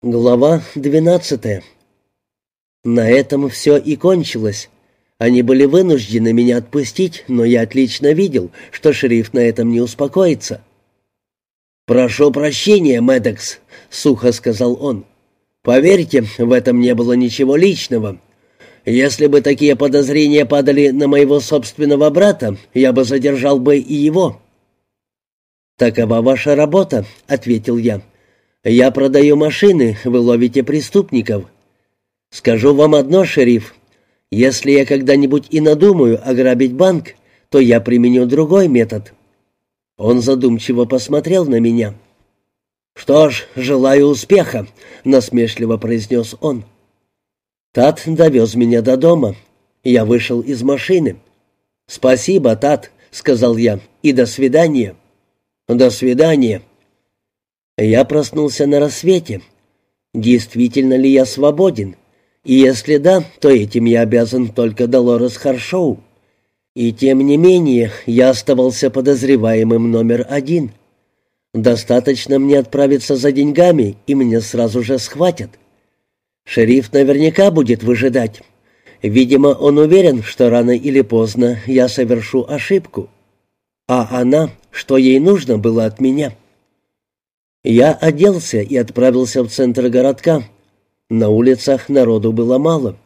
Глава двенадцатая. На этом все и кончилось. Они были вынуждены меня отпустить, но я отлично видел, что шериф на этом не успокоится. «Прошу прощения, Мэддокс», — сухо сказал он. «Поверьте, в этом не было ничего личного. Если бы такие подозрения падали на моего собственного брата, я бы задержал бы и его». «Такова ваша работа», — ответил я. «Я продаю машины, вы ловите преступников. Скажу вам одно, шериф. Если я когда-нибудь и надумаю ограбить банк, то я применю другой метод». Он задумчиво посмотрел на меня. «Что ж, желаю успеха», — насмешливо произнес он. Тат довез меня до дома. Я вышел из машины. «Спасибо, Тат», — сказал я, — «и до свидания». «До свидания», я проснулся на рассвете. Действительно ли я свободен? И если да, то этим я обязан только Долорес Харшоу. И тем не менее, я оставался подозреваемым номер один. Достаточно мне отправиться за деньгами, и меня сразу же схватят. Шериф наверняка будет выжидать. Видимо, он уверен, что рано или поздно я совершу ошибку. А она, что ей нужно было от меня?» Я оделся и отправился в центр городка. На улицах народу было мало.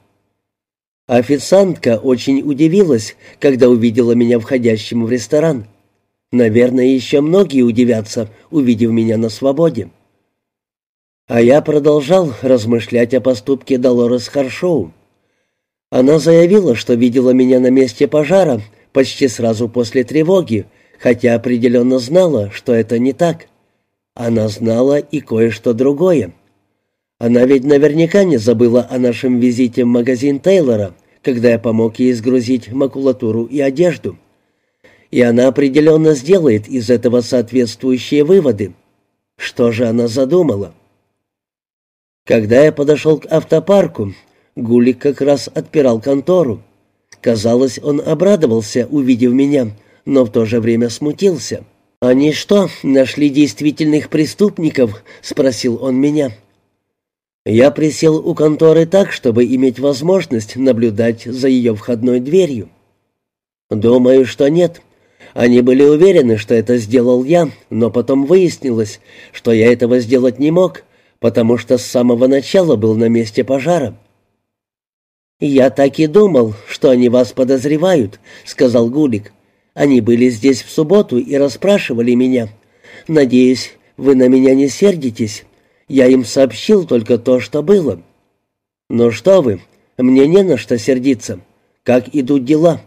Официантка очень удивилась, когда увидела меня входящим в ресторан. Наверное, еще многие удивятся, увидев меня на свободе. А я продолжал размышлять о поступке Долорес Харшоу. Она заявила, что видела меня на месте пожара почти сразу после тревоги, хотя определенно знала, что это не так. Она знала и кое-что другое. Она ведь наверняка не забыла о нашем визите в магазин Тейлора, когда я помог ей сгрузить макулатуру и одежду. И она определенно сделает из этого соответствующие выводы. Что же она задумала? Когда я подошел к автопарку, Гулик как раз отпирал контору. Казалось, он обрадовался, увидев меня, но в то же время смутился. «Они что, нашли действительных преступников?» — спросил он меня. Я присел у конторы так, чтобы иметь возможность наблюдать за ее входной дверью. «Думаю, что нет. Они были уверены, что это сделал я, но потом выяснилось, что я этого сделать не мог, потому что с самого начала был на месте пожара». «Я так и думал, что они вас подозревают», — сказал Гулик. Они были здесь в субботу и расспрашивали меня. Надеюсь, вы на меня не сердитесь. Я им сообщил только то, что было. Ну что вы, мне не на что сердиться. Как идут дела?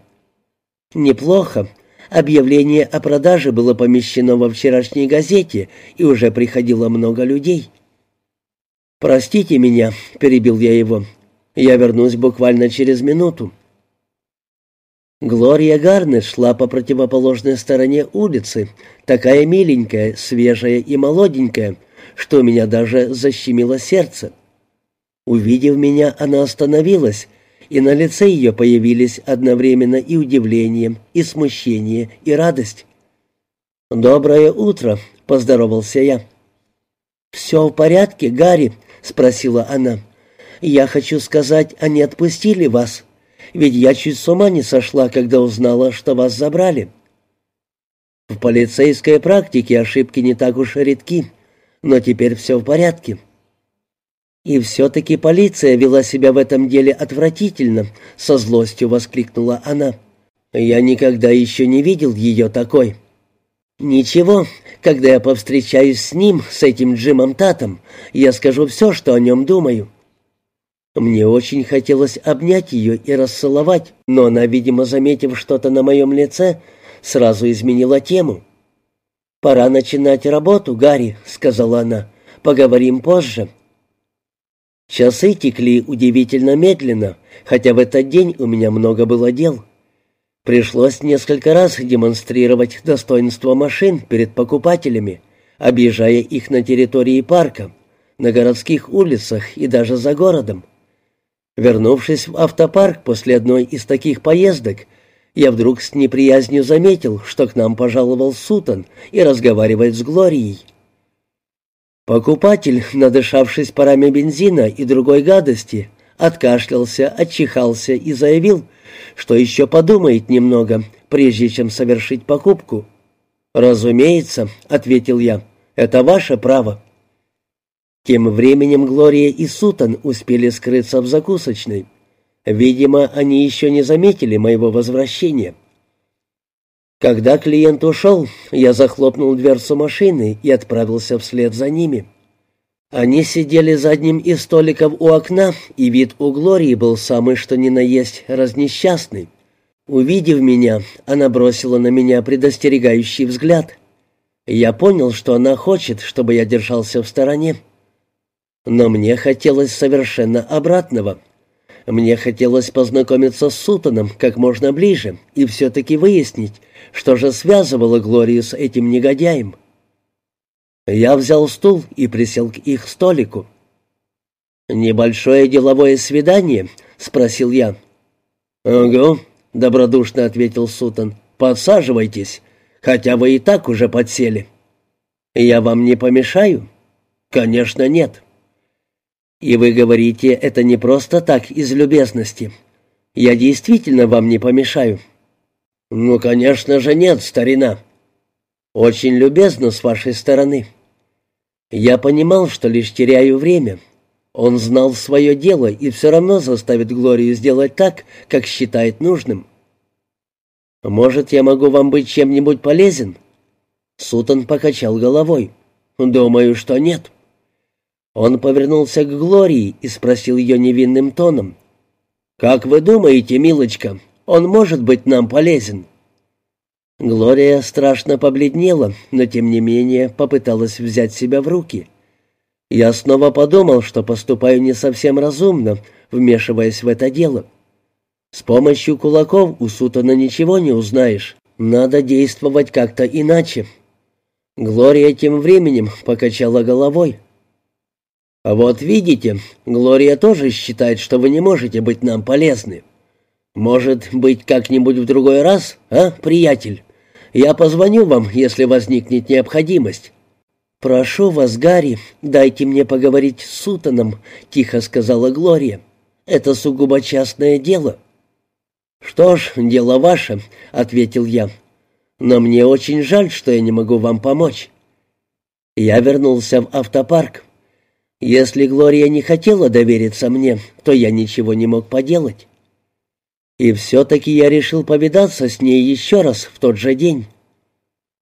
Неплохо. Объявление о продаже было помещено во вчерашней газете, и уже приходило много людей. «Простите меня», — перебил я его. «Я вернусь буквально через минуту». Глория Гарнет шла по противоположной стороне улицы, такая миленькая, свежая и молоденькая, что меня даже защемило сердце. Увидев меня, она остановилась, и на лице ее появились одновременно и удивление, и смущение, и радость. «Доброе утро», — поздоровался я. «Все в порядке, Гарри?» — спросила она. «Я хочу сказать, они отпустили вас». Ведь я чуть с ума не сошла, когда узнала, что вас забрали. В полицейской практике ошибки не так уж редки, но теперь все в порядке. И все-таки полиция вела себя в этом деле отвратительно, со злостью воскликнула она. Я никогда еще не видел ее такой. Ничего, когда я повстречаюсь с ним, с этим Джимом Татом, я скажу все, что о нем думаю. Мне очень хотелось обнять ее и расцеловать, но она, видимо, заметив что-то на моем лице, сразу изменила тему. «Пора начинать работу, Гарри», — сказала она. «Поговорим позже». Часы текли удивительно медленно, хотя в этот день у меня много было дел. Пришлось несколько раз демонстрировать достоинство машин перед покупателями, объезжая их на территории парка, на городских улицах и даже за городом. Вернувшись в автопарк после одной из таких поездок, я вдруг с неприязнью заметил, что к нам пожаловал Сутон и разговаривает с Глорией. Покупатель, надышавшись парами бензина и другой гадости, откашлялся, отчихался и заявил, что еще подумает немного, прежде чем совершить покупку. «Разумеется», — ответил я, — «это ваше право». Тем временем Глория и Сутан успели скрыться в закусочной. Видимо, они еще не заметили моего возвращения. Когда клиент ушел, я захлопнул дверцу машины и отправился вслед за ними. Они сидели за одним из столиков у окна, и вид у Глории был самый что ни на есть разнесчастный. Увидев меня, она бросила на меня предостерегающий взгляд. Я понял, что она хочет, чтобы я держался в стороне. Но мне хотелось совершенно обратного — мне хотелось познакомиться с Сутаном как можно ближе и все-таки выяснить, что же связывало Глорию с этим негодяем. Я взял стул и присел к их столику. «Небольшое деловое свидание?» — спросил я. «Ого», — добродушно ответил Сутан. «Подсаживайтесь, хотя вы и так уже подсели». «Я вам не помешаю?» «Конечно, нет». «И вы говорите, это не просто так, из любезности. Я действительно вам не помешаю». «Ну, конечно же нет, старина». «Очень любезно с вашей стороны». Я понимал, что лишь теряю время. Он знал свое дело и все равно заставит Глорию сделать так, как считает нужным. «Может, я могу вам быть чем-нибудь полезен?» Сутон покачал головой. «Думаю, что нет». Он повернулся к Глории и спросил ее невинным тоном. «Как вы думаете, милочка, он может быть нам полезен?» Глория страшно побледнела, но тем не менее попыталась взять себя в руки. Я снова подумал, что поступаю не совсем разумно, вмешиваясь в это дело. С помощью кулаков у Сутана ничего не узнаешь. Надо действовать как-то иначе. Глория тем временем покачала головой. А «Вот видите, Глория тоже считает, что вы не можете быть нам полезны. Может быть, как-нибудь в другой раз, а, приятель? Я позвоню вам, если возникнет необходимость». «Прошу вас, Гарри, дайте мне поговорить с Сутаном», — тихо сказала Глория. «Это сугубо частное дело». «Что ж, дело ваше», — ответил я. «Но мне очень жаль, что я не могу вам помочь». Я вернулся в автопарк. Если Глория не хотела довериться мне, то я ничего не мог поделать. И все-таки я решил повидаться с ней еще раз в тот же день.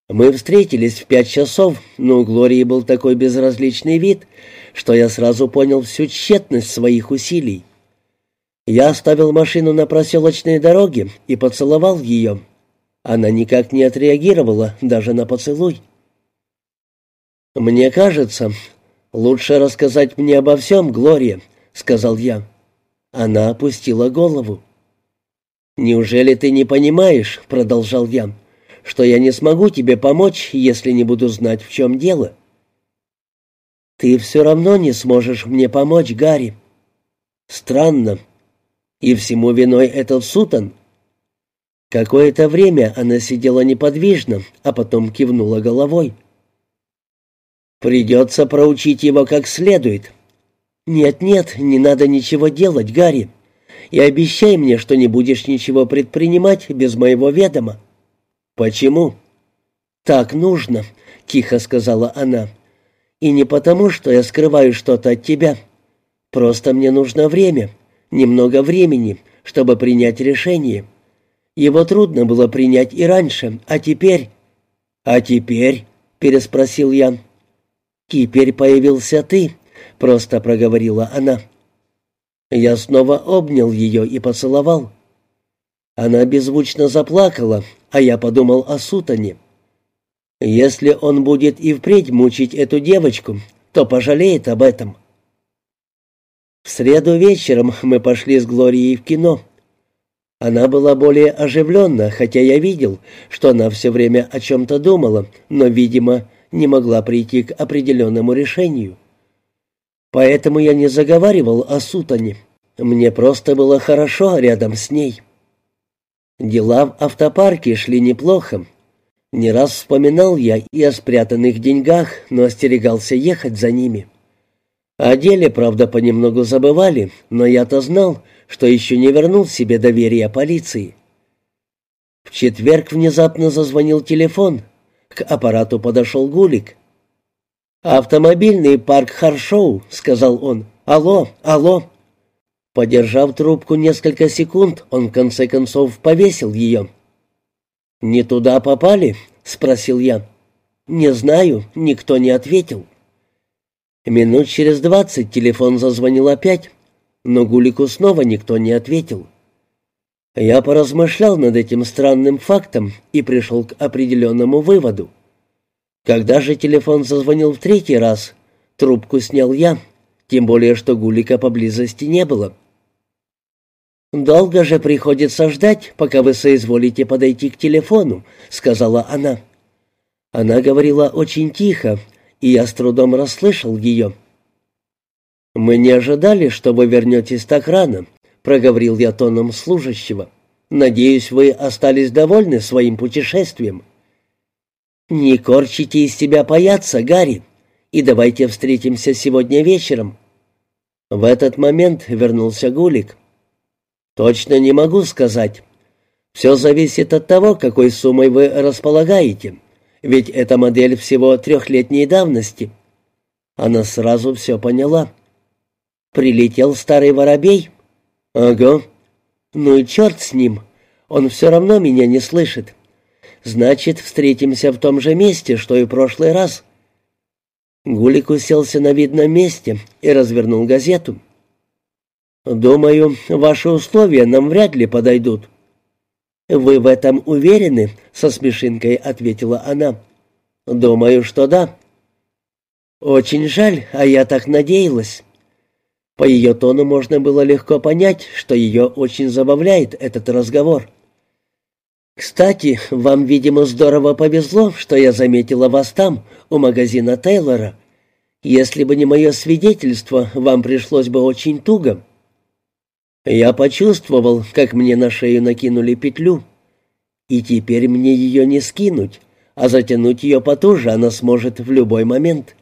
Мы встретились в пять часов, но у Глории был такой безразличный вид, что я сразу понял всю тщетность своих усилий. Я оставил машину на проселочной дороге и поцеловал ее. Она никак не отреагировала даже на поцелуй. Мне кажется, «Лучше рассказать мне обо всем, Глория», — сказал я. Она опустила голову. «Неужели ты не понимаешь, — продолжал я, — что я не смогу тебе помочь, если не буду знать, в чем дело?» «Ты все равно не сможешь мне помочь, Гарри». «Странно. И всему виной этот сутан». Какое-то время она сидела неподвижно, а потом кивнула головой. Придется проучить его как следует. Нет-нет, не надо ничего делать, Гарри. И обещай мне, что не будешь ничего предпринимать без моего ведома. Почему? Так нужно, тихо сказала она. И не потому, что я скрываю что-то от тебя. Просто мне нужно время, немного времени, чтобы принять решение. Его трудно было принять и раньше, а теперь... А теперь, переспросил я. «Теперь появился ты», — просто проговорила она. Я снова обнял ее и поцеловал. Она беззвучно заплакала, а я подумал о Сутане. Если он будет и впредь мучить эту девочку, то пожалеет об этом. В среду вечером мы пошли с Глорией в кино. Она была более оживленна, хотя я видел, что она все время о чем-то думала, но, видимо, не могла прийти к определенному решению. Поэтому я не заговаривал о Сутане. Мне просто было хорошо рядом с ней. Дела в автопарке шли неплохо. Не раз вспоминал я и о спрятанных деньгах, но остерегался ехать за ними. О деле, правда, понемногу забывали, но я-то знал, что еще не вернул себе доверие полиции. В четверг внезапно зазвонил телефон. К аппарату подошел Гулик. «Автомобильный парк Харшоу», — сказал он. «Алло, алло». Подержав трубку несколько секунд, он в конце концов повесил ее. «Не туда попали?» — спросил я. «Не знаю, никто не ответил». Минут через двадцать телефон зазвонил опять, но Гулику снова никто не ответил. Я поразмышлял над этим странным фактом и пришел к определенному выводу. Когда же телефон зазвонил в третий раз, трубку снял я, тем более что Гулика поблизости не было. «Долго же приходится ждать, пока вы соизволите подойти к телефону», — сказала она. Она говорила очень тихо, и я с трудом расслышал ее. «Мы не ожидали, что вы вернетесь так рано», — проговорил я тоном служащего. «Надеюсь, вы остались довольны своим путешествием». «Не корчите из себя паяться, Гарри, и давайте встретимся сегодня вечером». В этот момент вернулся Гулик. «Точно не могу сказать. Все зависит от того, какой суммой вы располагаете, ведь эта модель всего трехлетней давности». Она сразу все поняла. «Прилетел старый воробей?» «Ага». «Ну и черт с ним. Он все равно меня не слышит. Значит, встретимся в том же месте, что и в прошлый раз». Гулик уселся на видном месте и развернул газету. «Думаю, ваши условия нам вряд ли подойдут». «Вы в этом уверены?» — со смешинкой ответила она. «Думаю, что да». «Очень жаль, а я так надеялась». По ее тону можно было легко понять, что ее очень забавляет этот разговор. «Кстати, вам, видимо, здорово повезло, что я заметила вас там, у магазина Тейлора. Если бы не мое свидетельство, вам пришлось бы очень туго». Я почувствовал, как мне на шею накинули петлю. И теперь мне ее не скинуть, а затянуть ее потуже она сможет в любой момент.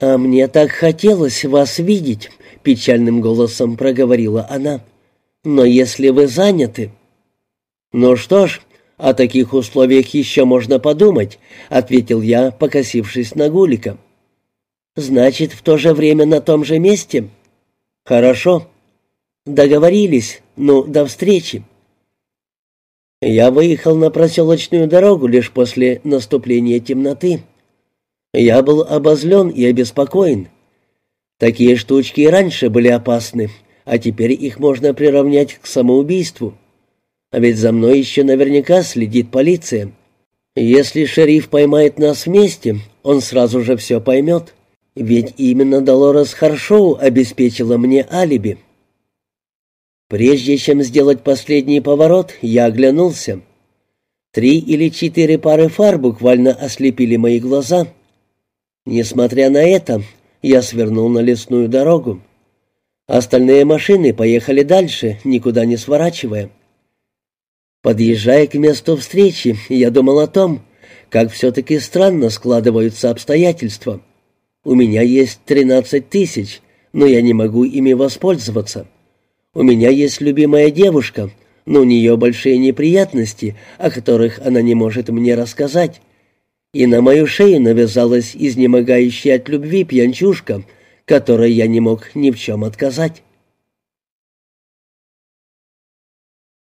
«А мне так хотелось вас видеть», — печальным голосом проговорила она. «Но если вы заняты...» «Ну что ж, о таких условиях еще можно подумать», — ответил я, покосившись на Гулика. «Значит, в то же время на том же месте?» «Хорошо», «Договорились. Ну, до встречи». Я выехал на проселочную дорогу лишь после наступления темноты. Я был обозлен и обеспокоен. Такие штучки и раньше были опасны, а теперь их можно приравнять к самоубийству. А ведь за мной еще наверняка следит полиция. Если шериф поймает нас вместе, он сразу же все поймет. Ведь именно Долорес Харшоу обеспечила мне алиби. Прежде чем сделать последний поворот, я оглянулся. Три или четыре пары фар буквально ослепили мои глаза. Несмотря на это, я свернул на лесную дорогу. Остальные машины поехали дальше, никуда не сворачивая. Подъезжая к месту встречи, я думал о том, как все-таки странно складываются обстоятельства. У меня есть тринадцать тысяч, но я не могу ими воспользоваться. У меня есть любимая девушка, но у нее большие неприятности, о которых она не может мне рассказать. И на мою шею навязалась изнемогающая от любви пьянчушка, которой я не мог ни в чем отказать.